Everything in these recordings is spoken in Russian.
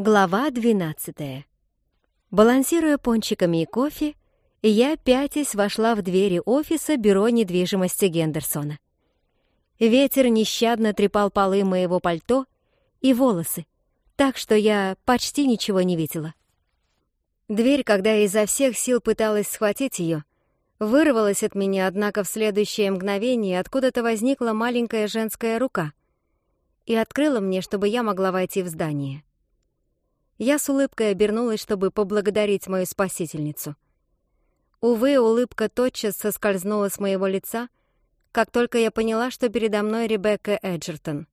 Глава 12. Балансируя пончиками и кофе, я пятясь вошла в двери офиса Бюро недвижимости Гендерсона. Ветер нещадно трепал полы моего пальто и волосы, так что я почти ничего не видела. Дверь, когда я изо всех сил пыталась схватить ее, вырвалась от меня, однако в следующее мгновение откуда-то возникла маленькая женская рука и открыла мне, чтобы я могла войти в здание. Я с улыбкой обернулась, чтобы поблагодарить мою спасительницу. Увы, улыбка тотчас соскользнула с моего лица, как только я поняла, что передо мной Ребекка Эджертон.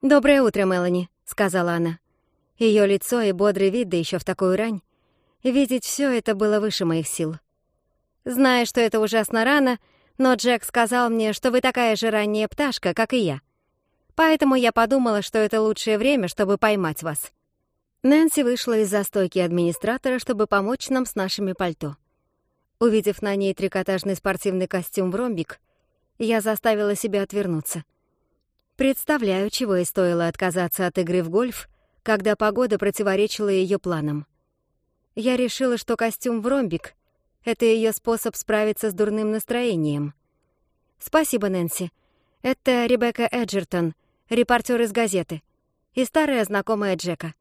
«Доброе утро, Мелани», — сказала она. Ее лицо и бодрый вид, да еще в такую рань. Видеть все это было выше моих сил. Знаю, что это ужасно рано, но Джек сказал мне, что вы такая же ранняя пташка, как и я. Поэтому я подумала, что это лучшее время, чтобы поймать вас. Нэнси вышла из застойки администратора, чтобы помочь нам с нашими пальто. Увидев на ней трикотажный спортивный костюм в ромбик, я заставила себя отвернуться. Представляю, чего и стоило отказаться от игры в гольф, когда погода противоречила ее планам. Я решила, что костюм в ромбик — это ее способ справиться с дурным настроением. Спасибо, Нэнси. Это Ребекка Эджертон, репортер из газеты, и старая знакомая Джека.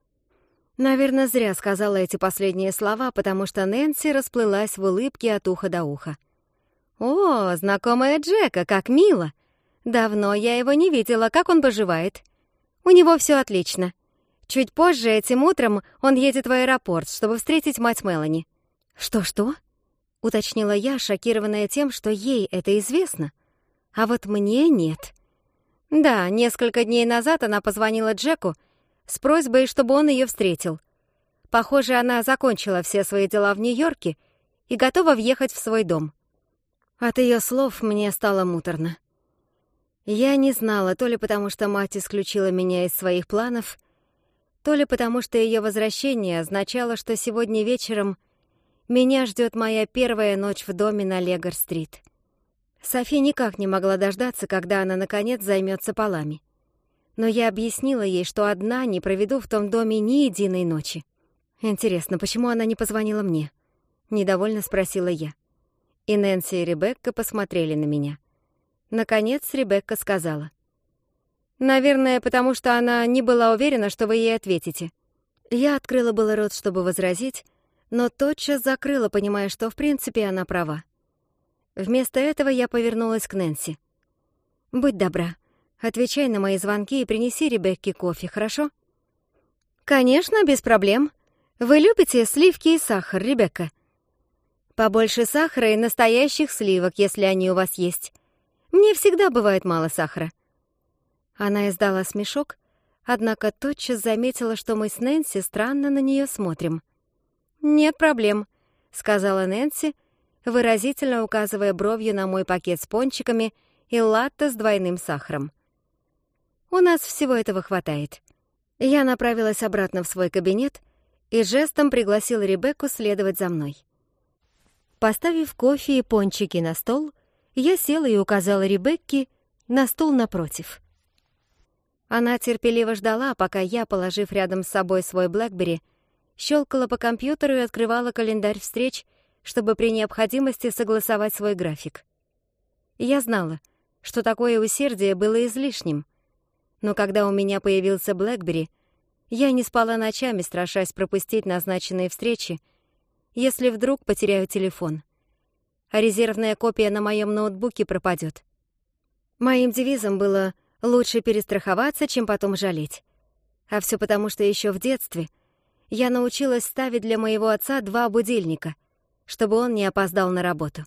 Наверное, зря сказала эти последние слова, потому что Нэнси расплылась в улыбке от уха до уха. «О, знакомая Джека, как мило! Давно я его не видела, как он поживает. У него все отлично. Чуть позже, этим утром, он едет в аэропорт, чтобы встретить мать Мелани». «Что-что?» — уточнила я, шокированная тем, что ей это известно. А вот мне нет. Да, несколько дней назад она позвонила Джеку с просьбой, чтобы он ее встретил. Похоже, она закончила все свои дела в Нью-Йорке и готова въехать в свой дом. От ее слов мне стало муторно. Я не знала, то ли потому, что мать исключила меня из своих планов, то ли потому, что ее возвращение означало, что сегодня вечером меня ждет моя первая ночь в доме на Легор-стрит. Софи никак не могла дождаться, когда она, наконец, займется полами но я объяснила ей, что одна не проведу в том доме ни единой ночи. «Интересно, почему она не позвонила мне?» — недовольно спросила я. И Нэнси и Ребекка посмотрели на меня. Наконец Ребекка сказала. «Наверное, потому что она не была уверена, что вы ей ответите». Я открыла было рот, чтобы возразить, но тотчас закрыла, понимая, что в принципе она права. Вместо этого я повернулась к Нэнси. «Будь добра, отвечай на мои звонки и принеси Ребекке кофе, хорошо? Конечно, без проблем. Вы любите сливки и сахар, Ребекка? Побольше сахара и настоящих сливок, если они у вас есть. Мне всегда бывает мало сахара. Она издала смешок, однако тотчас заметила, что мы с Нэнси странно на нее смотрим. «Нет проблем», — сказала Нэнси, выразительно указывая бровью на мой пакет с пончиками и латте с двойным сахаром. У нас всего этого хватает. Я направилась обратно в свой кабинет и жестом пригласила Ребекку следовать за мной. Поставив кофе и пончики на стол, я села и указала Ребекке на стул напротив. Она терпеливо ждала, пока я, положив рядом с собой свой Блэкбери, щелкала по компьютеру и открывала календарь встреч, чтобы при необходимости согласовать свой график. Я знала, что такое усердие было излишним, но когда у меня появился Блэкбери, я не спала ночами, страшась пропустить назначенные встречи, если вдруг потеряю телефон. А резервная копия на моем ноутбуке пропадет. Моим девизом было «лучше перестраховаться, чем потом жалеть». А все потому, что еще в детстве я научилась ставить для моего отца два будильника, чтобы он не опоздал на работу.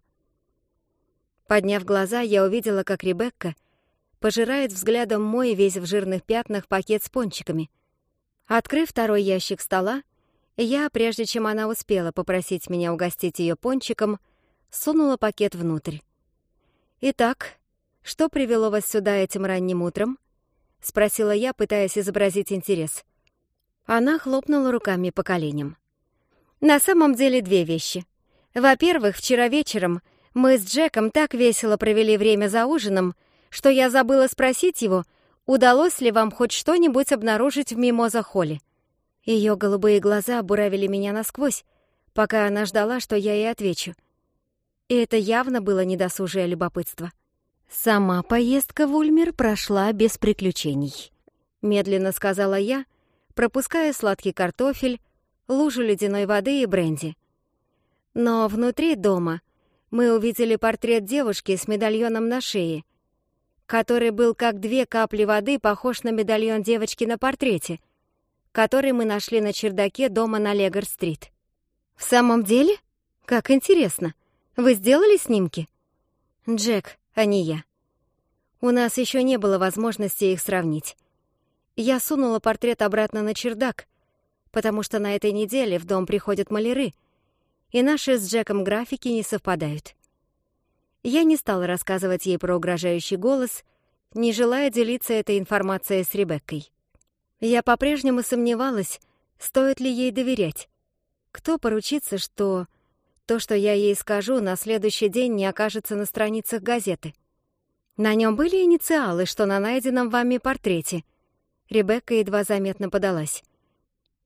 Подняв глаза, я увидела, как Ребекка — пожирает взглядом мой весь в жирных пятнах пакет с пончиками. Открыв второй ящик стола, я, прежде чем она успела попросить меня угостить ее пончиком, сунула пакет внутрь. «Итак, что привело вас сюда этим ранним утром?» — спросила я, пытаясь изобразить интерес. Она хлопнула руками по коленям. «На самом деле две вещи. Во-первых, вчера вечером мы с Джеком так весело провели время за ужином, что я забыла спросить его, удалось ли вам хоть что-нибудь обнаружить в мимоза-холле. Ее голубые глаза буравили меня насквозь, пока она ждала, что я ей отвечу. И это явно было недосужее любопытство. «Сама поездка в Ульмер прошла без приключений», — медленно сказала я, пропуская сладкий картофель, лужу ледяной воды и бренди. Но внутри дома мы увидели портрет девушки с медальоном на шее — который был как две капли воды похож на медальон девочки на портрете, который мы нашли на чердаке дома на Легор-стрит. «В самом деле? Как интересно! Вы сделали снимки?» «Джек, а не я. У нас еще не было возможности их сравнить. Я сунула портрет обратно на чердак, потому что на этой неделе в дом приходят маляры, и наши с Джеком графики не совпадают. Я не стала рассказывать ей про угрожающий голос, не желая делиться этой информацией с Ребеккой. Я по-прежнему сомневалась, стоит ли ей доверять. Кто поручится, что то, что я ей скажу, на следующий день не окажется на страницах газеты? На нем были инициалы, что на найденном вами портрете. Ребекка едва заметно подалась.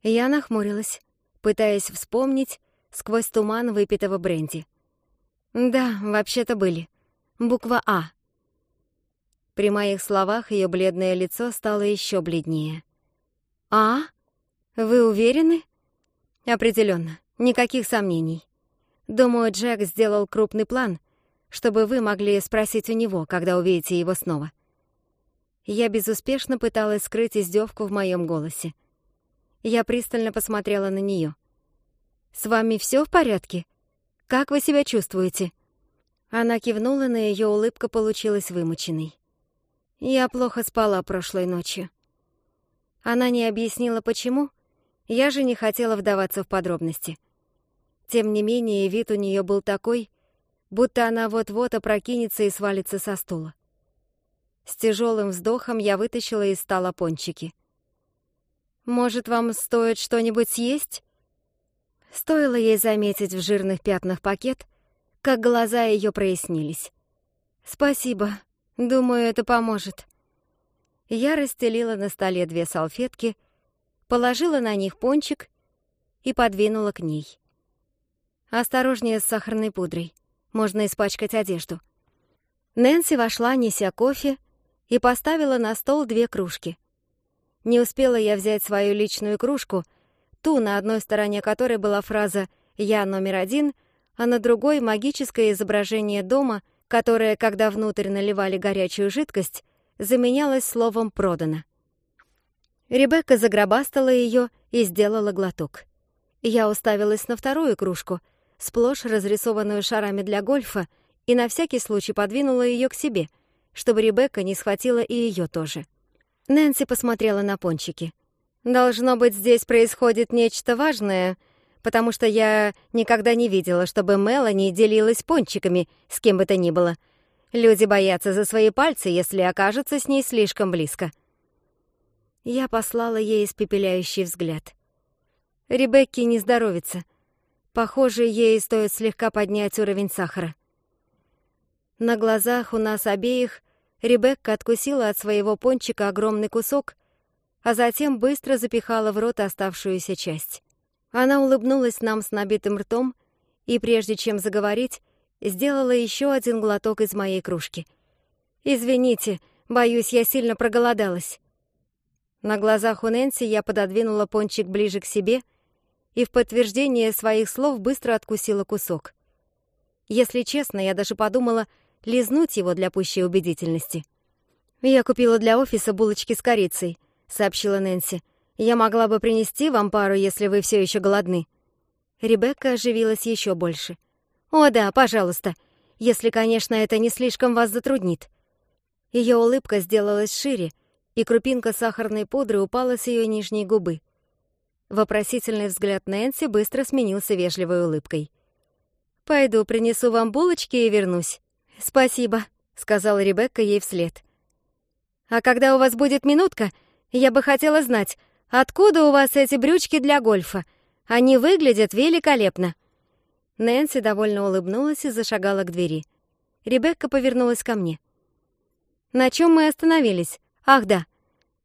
Я нахмурилась, пытаясь вспомнить сквозь туман выпитого бренди. Да, вообще-то были. Буква «А». При моих словах ее бледное лицо стало еще бледнее. «А? Вы уверены?» Определенно, никаких сомнений. Думаю, Джек сделал крупный план, чтобы вы могли спросить у него, когда увидите его снова. Я безуспешно пыталась скрыть издевку в моем голосе. Я пристально посмотрела на нее. «С вами все в порядке?» Как вы себя чувствуете?» Она кивнула, но ее улыбка получилась вымученной. «Я плохо спала прошлой ночью». Она не объяснила, почему. Я же не хотела вдаваться в подробности. Тем не менее, вид у нее был такой, будто она вот-вот опрокинется и свалится со стула. С тяжелым вздохом я вытащила из стола пончики. «Может, вам стоит что-нибудь съесть?» Стоило ей заметить в жирных пятнах пакет, как глаза ее прояснились. «Спасибо. Думаю, это поможет». Я расстелила на столе две салфетки, положила на них пончик и подвинула к ней. «Осторожнее с сахарной пудрой. Можно испачкать одежду». Нэнси вошла, неся кофе, и поставила на стол две кружки. Не успела я взять свою личную кружку — ту, на одной стороне которой была фраза «Я номер один», а на другой — магическое изображение дома, которое, когда внутрь наливали горячую жидкость, заменялось словом «продано». Ребекка загробастала ее и сделала глоток. Я уставилась на вторую кружку, сплошь разрисованную шарами для гольфа, и на всякий случай подвинула ее к себе, чтобы Ребекка не схватила и ее тоже. Нэнси посмотрела на пончики должно быть, здесь происходит нечто важное, потому что я никогда не видела, чтобы Мелани делилась пончиками с кем бы то ни было. Люди боятся за свои пальцы, если окажутся с ней слишком близко». Я послала ей испепеляющий взгляд. Ребекке не здоровится. Похоже, ей стоит слегка поднять уровень сахара. На глазах у нас обеих Ребекка откусила от своего пончика огромный кусок а затем быстро запихала в рот оставшуюся часть. Она улыбнулась нам с набитым ртом, и прежде чем заговорить, сделала еще один глоток из моей кружки. «Извините, боюсь, я сильно проголодалась». На глазах у Нэнси я пододвинула пончик ближе к себе и в подтверждение своих слов быстро откусила кусок. Если честно, я даже подумала лизнуть его для пущей убедительности. «Я купила для офиса булочки с корицей», — сообщила Нэнси. «Я могла бы принести вам пару, если вы все еще голодны». Ребекка оживилась еще больше. «О да, пожалуйста, если, конечно, это не слишком вас затруднит». Ее улыбка сделалась шире, и крупинка сахарной пудры упала с ее нижней губы. Вопросительный взгляд Нэнси быстро сменился вежливой улыбкой. «Пойду принесу вам булочки и вернусь». «Спасибо», — сказала Ребекка ей вслед. «А когда у вас будет минутка, я бы хотела знать, откуда у вас эти брючки для гольфа? Они выглядят великолепно». Нэнси довольно улыбнулась и зашагала к двери. Ребекка повернулась ко мне. «На чем мы остановились? Ах, да.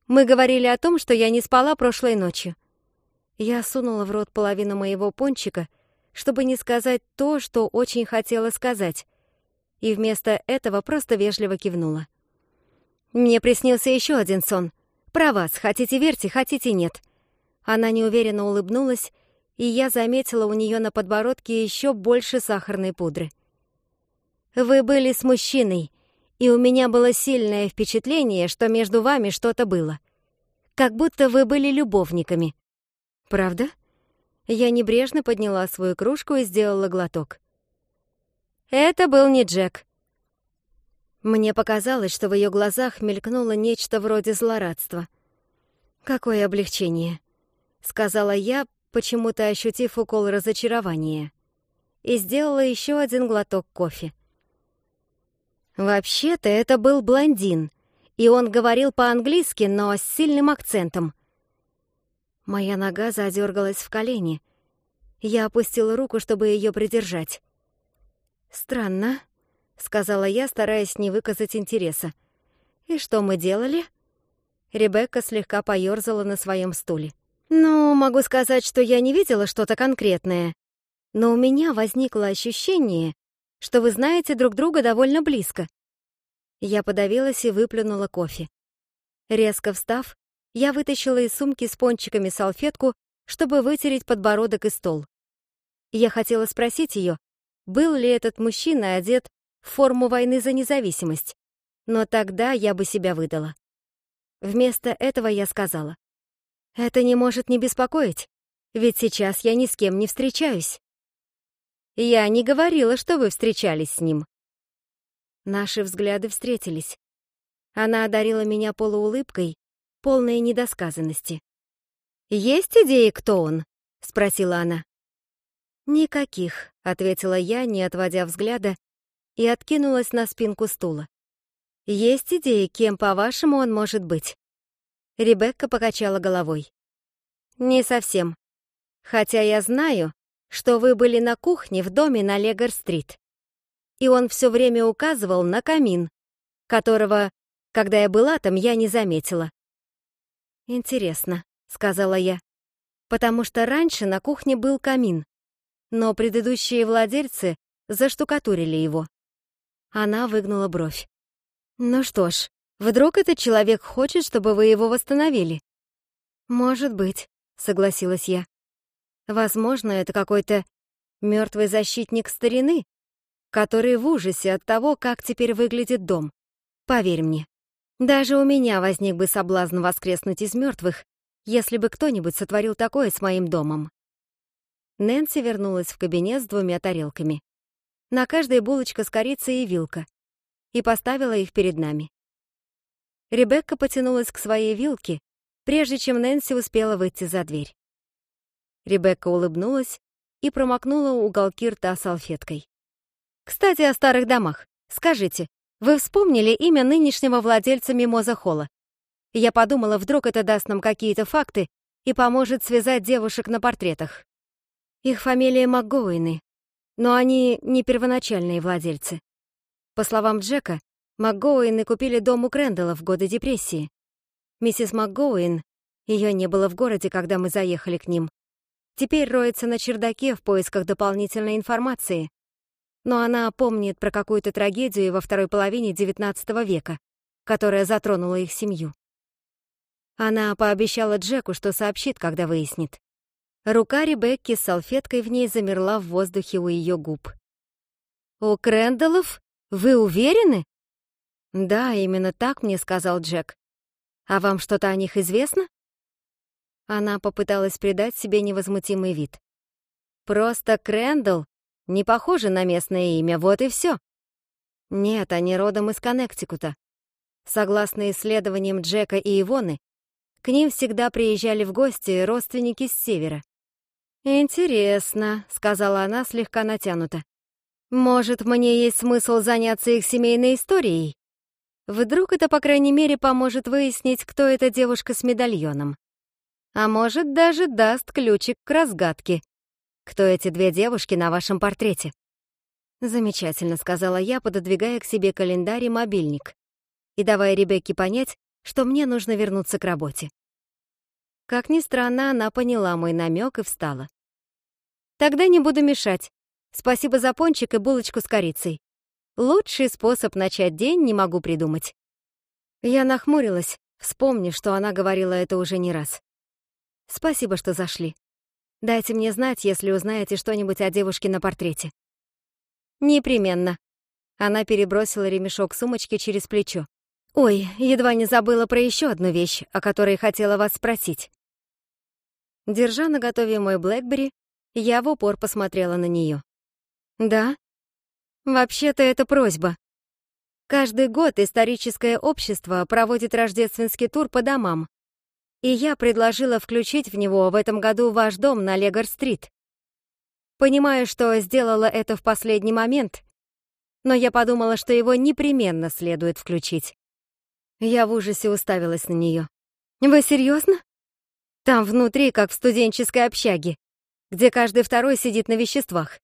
Мы говорили о том, что я не спала прошлой ночью». Я сунула в рот половину моего пончика, чтобы не сказать то, что очень хотела сказать, и вместо этого просто вежливо кивнула. Мне приснился еще один сон. Про вас, хотите верьте, хотите нет. Она неуверенно улыбнулась, и я заметила у нее на подбородке еще больше сахарной пудры. Вы были с мужчиной, и у меня было сильное впечатление, что между вами что-то было. Как будто вы были любовниками. Правда? Я небрежно подняла свою кружку и сделала глоток. Это был не Джек. Мне показалось, что в ее глазах мелькнуло нечто вроде злорадства. «Какое облегчение!» — сказала я, почему-то ощутив укол разочарования. И сделала еще один глоток кофе. Вообще-то это был блондин, и он говорил по-английски, но с сильным акцентом. Моя нога задергалась в колени. Я опустила руку, чтобы ее придержать. «Странно», сказала я, стараясь не выказать интереса. «И что мы делали?» Ребекка слегка поёрзала на своём стуле. «Ну, могу сказать, что я не видела что-то конкретное, но у меня возникло ощущение, что вы знаете друг друга довольно близко». Я подавилась и выплюнула кофе. Резко встав, я вытащила из сумки с пончиками салфетку, чтобы вытереть подбородок и стол. Я хотела спросить её, был ли этот мужчина одет форму войны за независимость, но тогда я бы себя выдала. Вместо этого я сказала, «Это не может не беспокоить, ведь сейчас я ни с кем не встречаюсь». «Я не говорила, что вы встречались с ним». Наши взгляды встретились. Она одарила меня полуулыбкой, полной недосказанности. «Есть идеи, кто он?» — спросила она. «Никаких», — ответила я, не отводя взгляда и откинулась на спинку стула. «Есть идеи, кем, по-вашему, он может быть?» Ребекка покачала головой. «Не совсем. Хотя я знаю, что вы были на кухне в доме на Легор-стрит. И он все время указывал на камин, которого, когда я была там, я не заметила». «Интересно», — сказала я, «потому что раньше на кухне был камин, но предыдущие владельцы заштукатурили его. Она выгнула бровь. «Ну что ж, вдруг этот человек хочет, чтобы вы его восстановили?» «Может быть», — согласилась я. «Возможно, это какой-то мертвый защитник старины, который в ужасе от того, как теперь выглядит дом. Поверь мне, даже у меня возник бы соблазн воскреснуть из мертвых, если бы кто-нибудь сотворил такое с моим домом». Нэнси вернулась в кабинет с двумя тарелками. На каждой булочка с корицей и вилка. И поставила их перед нами. Ребекка потянулась к своей вилке, прежде чем Нэнси успела выйти за дверь. Ребекка улыбнулась и промокнула уголки рта салфеткой. «Кстати, о старых домах. Скажите, вы вспомнили имя нынешнего владельца Мимоза Холла? Я подумала, вдруг это даст нам какие-то факты и поможет связать девушек на портретах. Их фамилия МакГоуины, но они не первоначальные владельцы. По словам Джека, МакГоуэны купили дом у Крэндалла в годы депрессии. Миссис МакГоуэн, ее не было в городе, когда мы заехали к ним, теперь роется на чердаке в поисках дополнительной информации, но она помнит про какую-то трагедию во второй половине XIX века, которая затронула их семью. Она пообещала Джеку, что сообщит, когда выяснит. Рука Ребекки с салфеткой в ней замерла в воздухе у ее губ. О Крэндаллов? Вы уверены?» «Да, именно так мне сказал Джек. А вам что-то о них известно?» Она попыталась придать себе невозмутимый вид. «Просто Крэндалл не похоже на местное имя, вот и все». «Нет, они родом из Коннектикута. Согласно исследованиям Джека и Ивоны, к ним всегда приезжали в гости родственники с севера. «Интересно», — сказала она, слегка натянуто. «Может, мне есть смысл заняться их семейной историей? Вдруг это, по крайней мере, поможет выяснить, кто эта девушка с медальоном. А может, даже даст ключик к разгадке. Кто эти две девушки на вашем портрете?» «Замечательно», — сказала я, пододвигая к себе календарь и мобильник, и давая Ребекке понять, что мне нужно вернуться к работе. Как ни странно, она поняла мой намек и встала. «Тогда не буду мешать. Спасибо за пончик и булочку с корицей. Лучший способ начать день не могу придумать». Я нахмурилась, вспомнив, что она говорила это уже не раз. «Спасибо, что зашли. Дайте мне знать, если узнаете что-нибудь о девушке на портрете». «Непременно». Она перебросила ремешок сумочки через плечо. «Ой, едва не забыла про еще одну вещь, о которой хотела вас спросить». Держа наготове мой Блэкбери, Я в упор посмотрела на нее. «Да? Вообще-то это просьба. Каждый год историческое общество проводит рождественский тур по домам, и я предложила включить в него в этом году ваш дом на Легор-стрит. Понимаю, что сделала это в последний момент, но я подумала, что его непременно следует включить. Я в ужасе уставилась на нее. «Вы серьезно? Там внутри, как в студенческой общаге. где каждый второй сидит на веществах.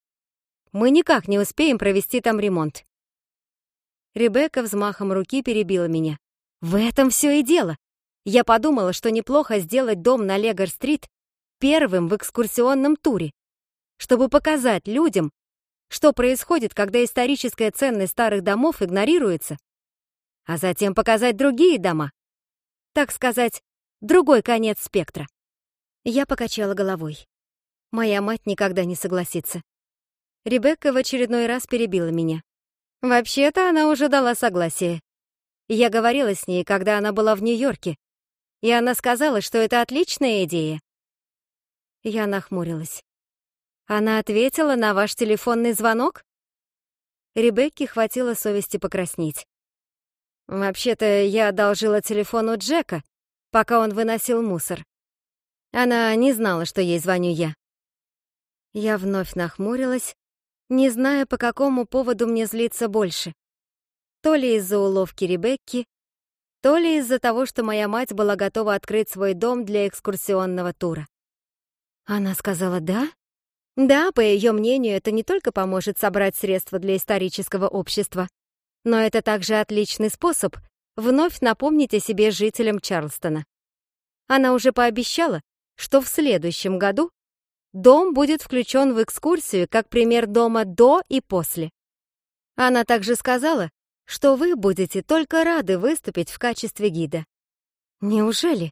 Мы никак не успеем провести там ремонт. Ребекка взмахом руки перебила меня. В этом все и дело. Я подумала, что неплохо сделать дом на Легор-стрит первым в экскурсионном туре, чтобы показать людям, что происходит, когда историческая ценность старых домов игнорируется, а затем показать другие дома. Так сказать, другой конец спектра. Я покачала головой. Моя мать никогда не согласится. Ребекка в очередной раз перебила меня. Вообще-то она уже дала согласие. Я говорила с ней, когда она была в Нью-Йорке, и она сказала, что это отличная идея. Я нахмурилась. Она ответила на ваш телефонный звонок? Ребекке хватило совести покраснеть. Вообще-то я одолжила телефон у Джека, пока он выносил мусор. Она не знала, что ей звоню я. Я вновь нахмурилась, не зная, по какому поводу мне злиться больше. То ли из-за уловки Ребекки, то ли из-за того, что моя мать была готова открыть свой дом для экскурсионного тура. Она сказала «да»? Да, по ее мнению, это не только поможет собрать средства для исторического общества, но это также отличный способ вновь напомнить о себе жителям Чарлстона. Она уже пообещала, что в следующем году Дом будет включен в экскурсию как пример дома до и после. Она также сказала, что вы будете только рады выступить в качестве гида. Неужели?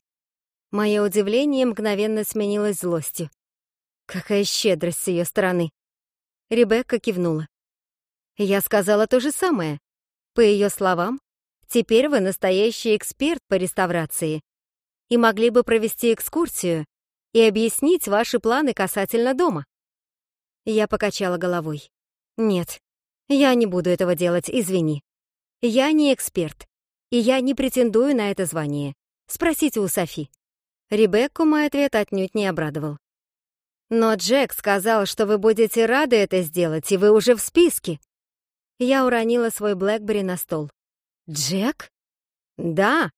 Мое удивление мгновенно сменилось злостью. Какая щедрость с ее стороны. Ребекка кивнула. Я сказала то же самое. По ее словам, теперь вы настоящий эксперт по реставрации и могли бы провести экскурсию, и объяснить ваши планы касательно дома». Я покачала головой. «Нет, я не буду этого делать, извини. Я не эксперт, и я не претендую на это звание. Спросите у Софи». Ребекку мой ответ отнюдь не обрадовал. «Но Джек сказал, что вы будете рады это сделать, и вы уже в списке». Я уронила свой Блэкбери на стол. «Джек?» «Да.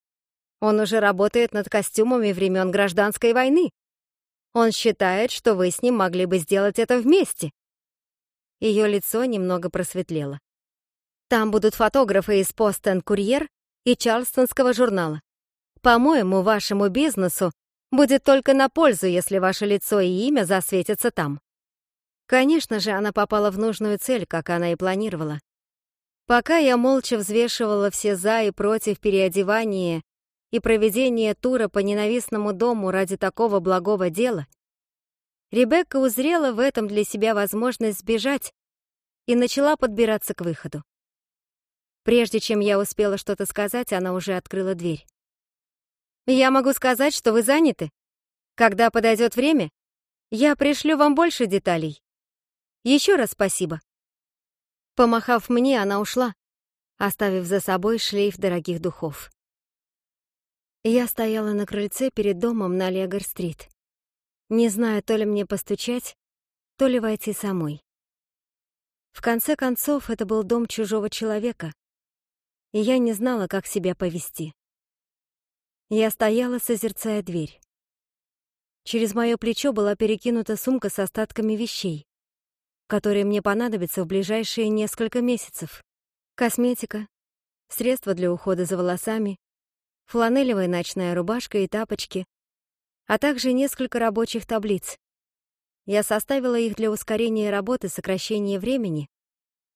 Он уже работает над костюмами времен гражданской войны. Он считает, что вы с ним могли бы сделать это вместе. Ее лицо немного просветлело. Там будут фотографы из Post and Courier и Чарльстонского журнала. По-моему, вашему бизнесу будет только на пользу, если ваше лицо и имя засветятся там. Конечно же, она попала в нужную цель, как она и планировала. Пока я молча взвешивала все «за» и «против» переодевания и проведение тура по ненавистному дому ради такого благого дела, Ребекка узрела в этом для себя возможность сбежать и начала подбираться к выходу. Прежде чем я успела что-то сказать, она уже открыла дверь. «Я могу сказать, что вы заняты. Когда подойдет время, я пришлю вам больше деталей. Еще раз спасибо». Помахав мне, она ушла, оставив за собой шлейф дорогих духов. Я стояла на крыльце перед домом на Легор-стрит, не зная, то ли мне постучать, то ли войти самой. В конце концов, это был дом чужого человека, и я не знала, как себя повести. Я стояла, созерцая дверь. Через мое плечо была перекинута сумка с остатками вещей, которые мне понадобятся в ближайшие несколько месяцев. Косметика, средства для ухода за волосами, фланелевая ночная рубашка и тапочки, а также несколько рабочих таблиц. Я составила их для ускорения работы, сокращения времени,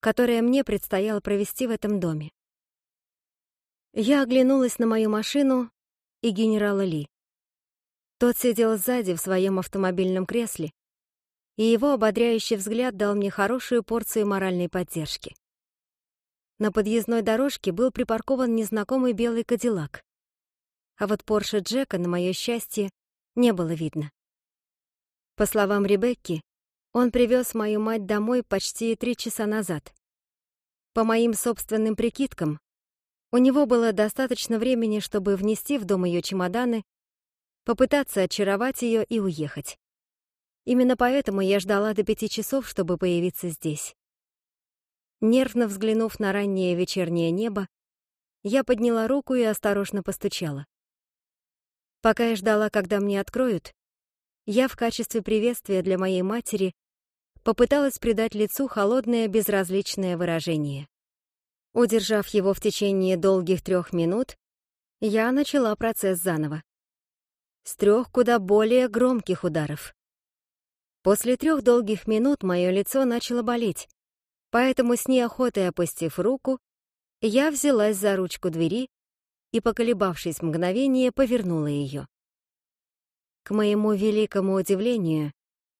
которое мне предстояло провести в этом доме. Я оглянулась на мою машину и генерала Ли. Тот сидел сзади в своем автомобильном кресле, и его ободряющий взгляд дал мне хорошую порцию моральной поддержки. На подъездной дорожке был припаркован незнакомый белый кадиллак а вот Порше Джека, на мое счастье, не было видно. По словам Ребекки, он привез мою мать домой почти три часа назад. По моим собственным прикидкам, у него было достаточно времени, чтобы внести в дом ее чемоданы, попытаться очаровать ее и уехать. Именно поэтому я ждала до пяти часов, чтобы появиться здесь. Нервно взглянув на раннее вечернее небо, я подняла руку и осторожно постучала. Пока я ждала, когда мне откроют, я в качестве приветствия для моей матери попыталась придать лицу холодное безразличное выражение. Удержав его в течение долгих трех минут, я начала процесс заново. С трех куда более громких ударов. После трех долгих минут мое лицо начало болеть, поэтому с неохотой опустив руку, я взялась за ручку двери и, поколебавшись мгновение, повернула ее. К моему великому удивлению,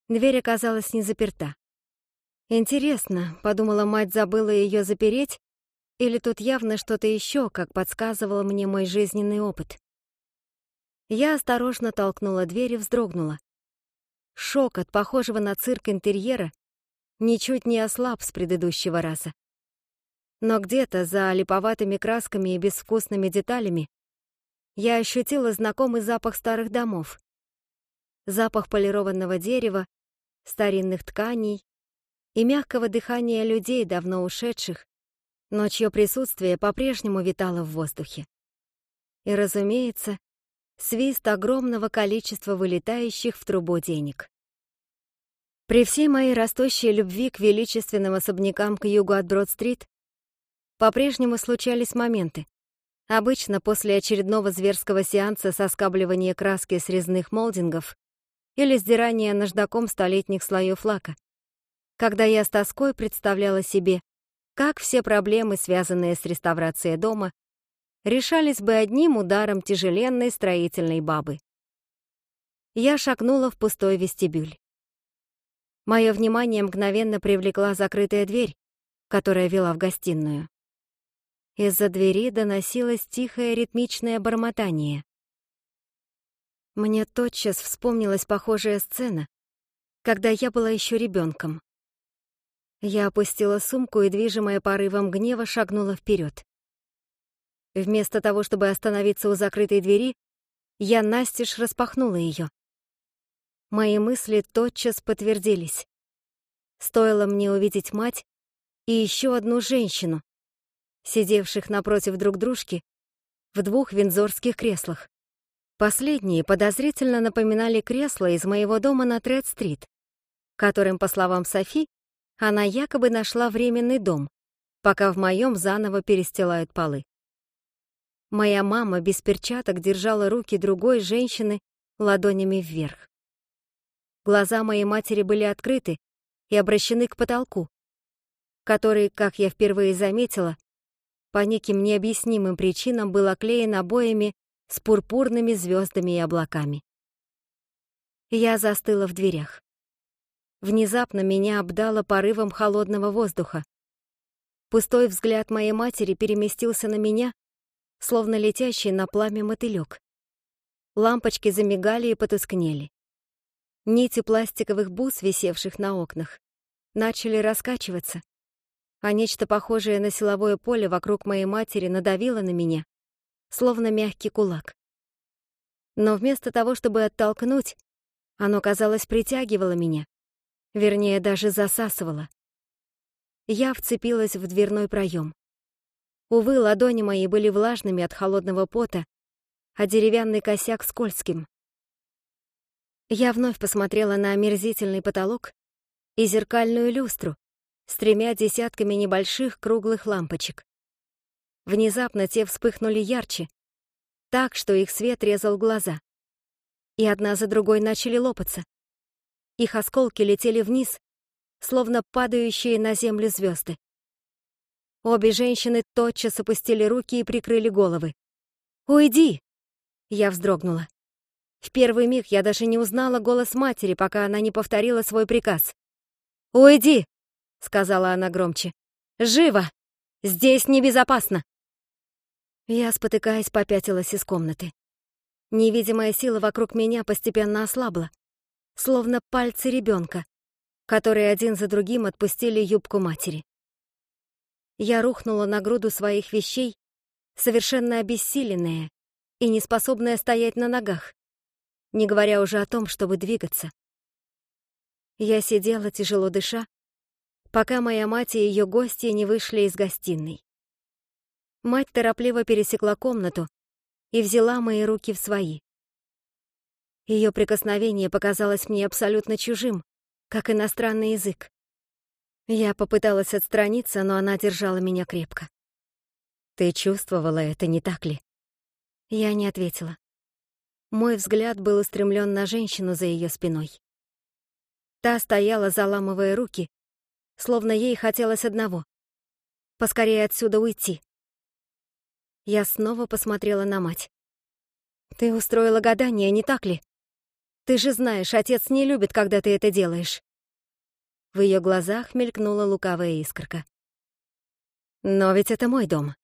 дверь оказалась не заперта. «Интересно», — подумала мать, забыла ее запереть, или тут явно что-то еще, как подсказывал мне мой жизненный опыт. Я осторожно толкнула дверь и вздрогнула. Шок от похожего на цирк интерьера ничуть не ослаб с предыдущего раза. Но где-то за липоватыми красками и безвкусными деталями я ощутила знакомый запах старых домов. Запах полированного дерева, старинных тканей и мягкого дыхания людей, давно ушедших, но чье присутствие по-прежнему витало в воздухе. И, разумеется, свист огромного количества вылетающих в трубу денег. При всей моей растущей любви к величественным особнякам к югу от Брод-стрит по-прежнему случались моменты. Обычно после очередного зверского сеанса соскабливания краски с резных молдингов или сдирания наждаком столетних слоев лака, когда я с тоской представляла себе, как все проблемы, связанные с реставрацией дома, решались бы одним ударом тяжеленной строительной бабы. Я шагнула в пустой вестибюль. Мое внимание мгновенно привлекла закрытая дверь, которая вела в гостиную. Из-за двери доносилось тихое ритмичное бормотание. Мне тотчас вспомнилась похожая сцена, когда я была еще ребенком. Я опустила сумку и, движимая порывом гнева, шагнула вперед. Вместо того, чтобы остановиться у закрытой двери, я настежь распахнула ее. Мои мысли тотчас подтвердились. Стоило мне увидеть мать и еще одну женщину, сидевших напротив друг дружки в двух винзорских креслах. Последние подозрительно напоминали кресла из моего дома на Тред-стрит, которым, по словам Софи, она якобы нашла временный дом, пока в моем заново перестилают полы. Моя мама без перчаток держала руки другой женщины ладонями вверх. Глаза моей матери были открыты и обращены к потолку, который, как я впервые заметила, по неким необъяснимым причинам был оклеен обоями с пурпурными звездами и облаками. Я застыла в дверях. Внезапно меня обдало порывом холодного воздуха. Пустой взгляд моей матери переместился на меня, словно летящий на пламя мотылёк. Лампочки замигали и потускнели. Нити пластиковых бус, висевших на окнах, начали раскачиваться, а нечто похожее на силовое поле вокруг моей матери надавило на меня, словно мягкий кулак. Но вместо того, чтобы оттолкнуть, оно, казалось, притягивало меня, вернее, даже засасывало. Я вцепилась в дверной проем. Увы, ладони мои были влажными от холодного пота, а деревянный косяк скользким. Я вновь посмотрела на омерзительный потолок и зеркальную люстру, с тремя десятками небольших круглых лампочек. Внезапно те вспыхнули ярче, так, что их свет резал глаза. И одна за другой начали лопаться. Их осколки летели вниз, словно падающие на землю звезды. Обе женщины тотчас опустили руки и прикрыли головы. «Уйди!» Я вздрогнула. В первый миг я даже не узнала голос матери, пока она не повторила свой приказ. «Уйди!» сказала она громче. «Живо! Здесь небезопасно!» Я, спотыкаясь, попятилась из комнаты. Невидимая сила вокруг меня постепенно ослабла, словно пальцы ребенка, которые один за другим отпустили юбку матери. Я рухнула на груду своих вещей, совершенно обессиленная и неспособная стоять на ногах, не говоря уже о том, чтобы двигаться. Я сидела, тяжело дыша, пока моя мать и ее гости не вышли из гостиной. Мать торопливо пересекла комнату и взяла мои руки в свои. Ее прикосновение показалось мне абсолютно чужим, как иностранный язык. Я попыталась отстраниться, но она держала меня крепко. «Ты чувствовала это, не так ли?» Я не ответила. Мой взгляд был устремлен на женщину за ее спиной. Та стояла, заламывая руки, словно ей хотелось одного — поскорее отсюда уйти. Я снова посмотрела на мать. «Ты устроила гадание, не так ли? Ты же знаешь, отец не любит, когда ты это делаешь». В ее глазах мелькнула лукавая искорка. «Но ведь это мой дом.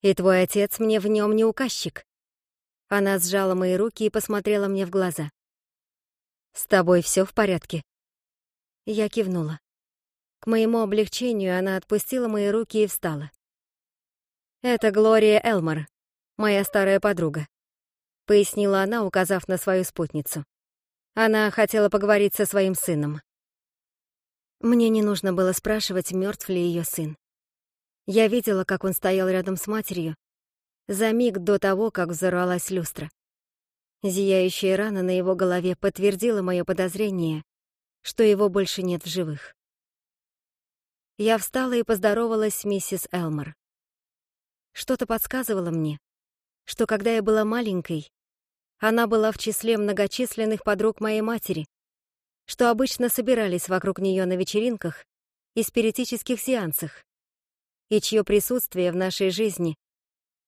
И твой отец мне в нем не указчик». Она сжала мои руки и посмотрела мне в глаза. «С К моему облегчению она отпустила мои руки и встала. «Это Глория Элмор, моя старая подруга», — пояснила она, указав на свою спутницу. Она хотела поговорить со своим сыном. Мне не нужно было спрашивать, мертв ли ее сын. Я видела, как он стоял рядом с матерью, за миг до того, как взорвалась люстра. Зияющая рана на его голове подтвердила мое подозрение, что его больше нет в живых. Я встала и поздоровалась с миссис Элмор. Что-то подсказывало мне, что когда я была маленькой, она была в числе многочисленных подруг моей матери, что обычно собирались вокруг нее на вечеринках и спиритических сеансах, и чье присутствие в нашей жизни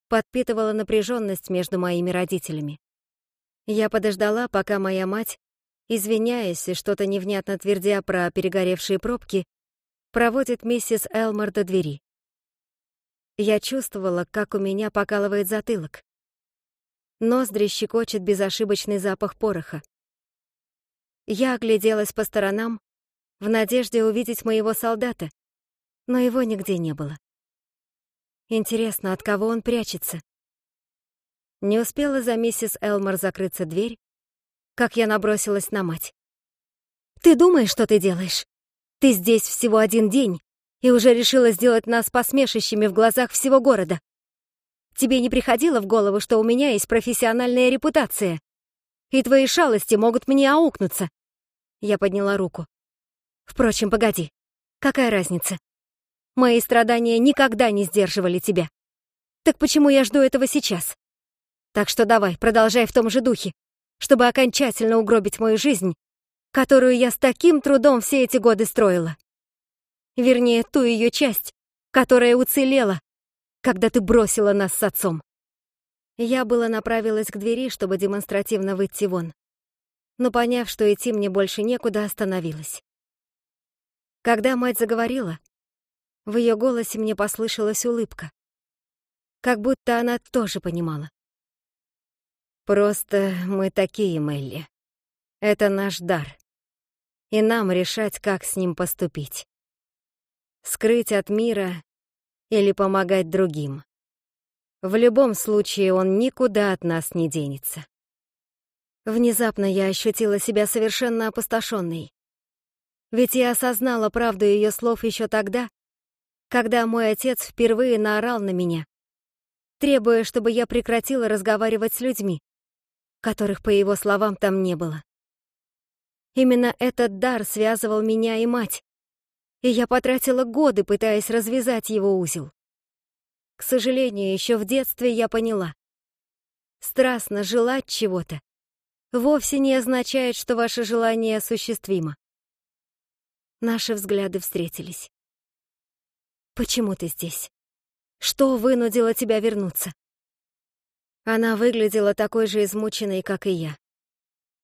подпитывало напряженность между моими родителями. Я подождала, пока моя мать, извиняясь и что-то невнятно твердя про перегоревшие пробки, проводит миссис Элмор до двери. Я чувствовала, как у меня покалывает затылок. Ноздри щекочет безошибочный запах пороха. Я огляделась по сторонам, в надежде увидеть моего солдата, но его нигде не было. Интересно, от кого он прячется? Не успела за миссис Элмор закрыться дверь, как я набросилась на мать. «Ты думаешь, что ты делаешь? Ты здесь всего один день и уже решила сделать нас посмешищами в глазах всего города. Тебе не приходило в голову, что у меня есть профессиональная репутация, и твои шалости могут мне аукнуться?» Я подняла руку. «Впрочем, погоди. Какая разница? Мои страдания никогда не сдерживали тебя. Так почему я жду этого сейчас? Так что давай, продолжай в том же духе, чтобы окончательно угробить мою жизнь которую я с таким трудом все эти годы строила. Вернее, ту ее часть, которая уцелела, когда ты бросила нас с отцом. Я было направилась к двери, чтобы демонстративно выйти вон, но, поняв, что идти мне больше некуда, остановилась. Когда мать заговорила, в ее голосе мне послышалась улыбка, как будто она тоже понимала. «Просто мы такие, Мелли», это наш дар. И нам решать, как с ним поступить. Скрыть от мира или помогать другим. В любом случае он никуда от нас не денется. Внезапно я ощутила себя совершенно опустошенной. Ведь я осознала правду ее слов еще тогда, когда мой отец впервые наорал на меня, требуя, чтобы я прекратила разговаривать с людьми, которых, по его словам, там не было. Именно этот дар связывал меня и мать, и я потратила годы, пытаясь развязать его узел. К сожалению, еще в детстве я поняла. Страстно желать чего-то вовсе не означает, что ваше желание осуществимо. Наши взгляды встретились. «Почему ты здесь? Что вынудило тебя вернуться?» Она выглядела такой же измученной, как и я.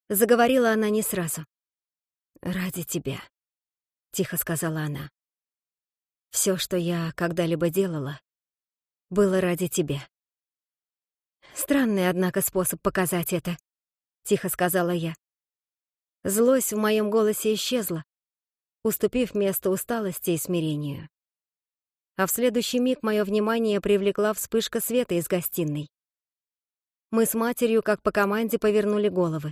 Заговорила она не сразу. «Ради тебя», — тихо сказала она. Все, что я когда-либо делала, было ради тебя». «Странный, однако, способ показать это», — тихо сказала я. Злость в моем голосе исчезла, уступив место усталости и смирению. А в следующий миг мое внимание привлекла вспышка света из гостиной. Мы с матерью, как по команде, повернули головы.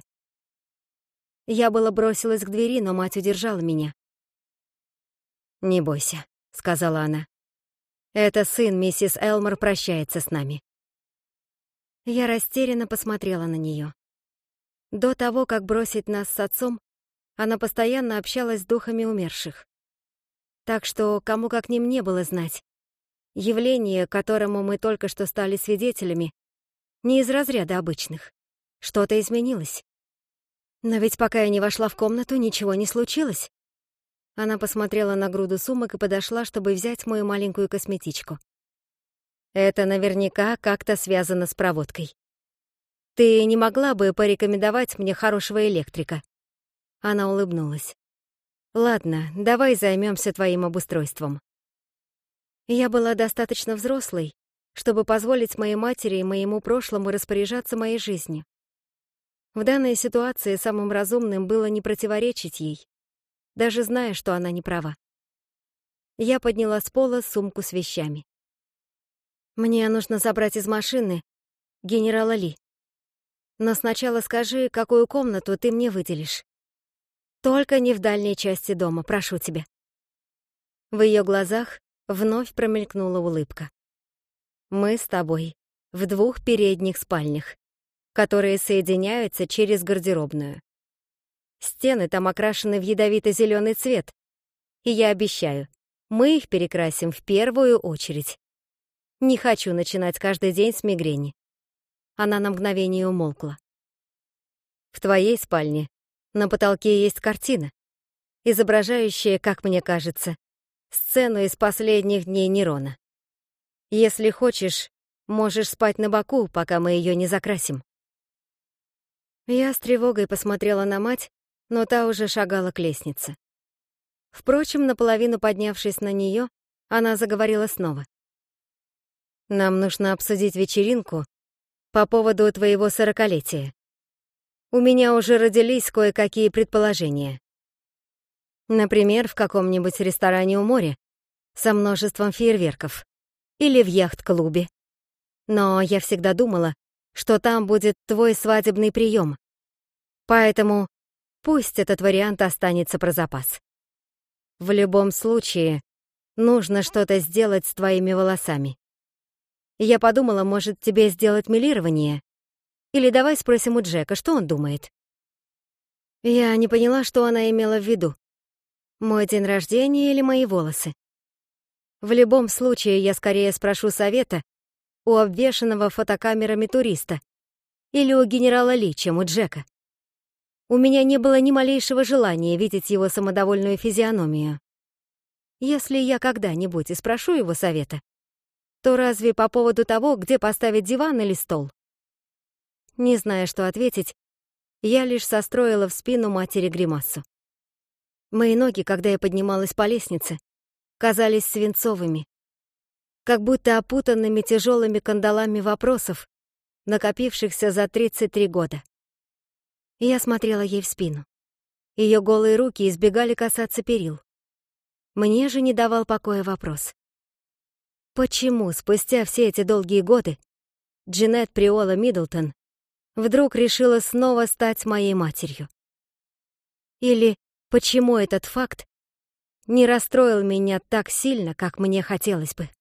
Я была бросилась к двери, но мать удержала меня. «Не бойся», — сказала она. «Это сын миссис Элмор прощается с нами». Я растерянно посмотрела на нее. До того, как бросить нас с отцом, она постоянно общалась с духами умерших. Так что кому как ним не было знать, явление, которому мы только что стали свидетелями, не из разряда обычных. Что-то изменилось. Но ведь пока я не вошла в комнату, ничего не случилось. Она посмотрела на груду сумок и подошла, чтобы взять мою маленькую косметичку. Это наверняка как-то связано с проводкой. Ты не могла бы порекомендовать мне хорошего электрика?» Она улыбнулась. «Ладно, давай займемся твоим обустройством». Я была достаточно взрослой, чтобы позволить моей матери и моему прошлому распоряжаться моей жизнью. В данной ситуации самым разумным было не противоречить ей, даже зная, что она не права. Я подняла с пола сумку с вещами. Мне нужно забрать из машины генерала Ли. Но сначала скажи, какую комнату ты мне выделишь. Только не в дальней части дома, прошу тебя. В ее глазах вновь промелькнула улыбка. Мы с тобой в двух передних спальнях, которые соединяются через гардеробную. Стены там окрашены в ядовито-зеленый цвет, и я обещаю, мы их перекрасим в первую очередь. Не хочу начинать каждый день с мигрени. Она на мгновение умолкла. В твоей спальне на потолке есть картина, изображающая, как мне кажется, сцену из последних дней Нерона. Если хочешь, можешь спать на боку, пока мы ее не закрасим. Я с тревогой посмотрела на мать, но та уже шагала к лестнице. Впрочем, наполовину поднявшись на нее, она заговорила снова. «Нам нужно обсудить вечеринку по поводу твоего сорокалетия. У меня уже родились кое-какие предположения. Например, в каком-нибудь ресторане у моря со множеством фейерверков или в яхт-клубе. Но я всегда думала, что там будет твой свадебный прием. Поэтому пусть этот вариант останется про запас. В любом случае, нужно что-то сделать с твоими волосами. Я подумала, может, тебе сделать милирование? Или давай спросим у Джека, что он думает. Я не поняла, что она имела в виду. Мой день рождения или мои волосы? В любом случае, я скорее спрошу совета, у обвешанного фотокамерами туриста или у генерала Ли, чем у Джека. У меня не было ни малейшего желания видеть его самодовольную физиономию. Если я когда-нибудь и спрошу его совета, то разве по поводу того, где поставить диван или стол? Не зная, что ответить, я лишь состроила в спину матери гримасу. Мои ноги, когда я поднималась по лестнице, казались свинцовыми, как будто опутанными тяжелыми кандалами вопросов, накопившихся за 33 года. Я смотрела ей в спину. Ее голые руки избегали касаться перил. Мне же не давал покоя вопрос. Почему спустя все эти долгие годы Джинет Приола Миддлтон вдруг решила снова стать моей матерью? Или почему этот факт не расстроил меня так сильно, как мне хотелось бы?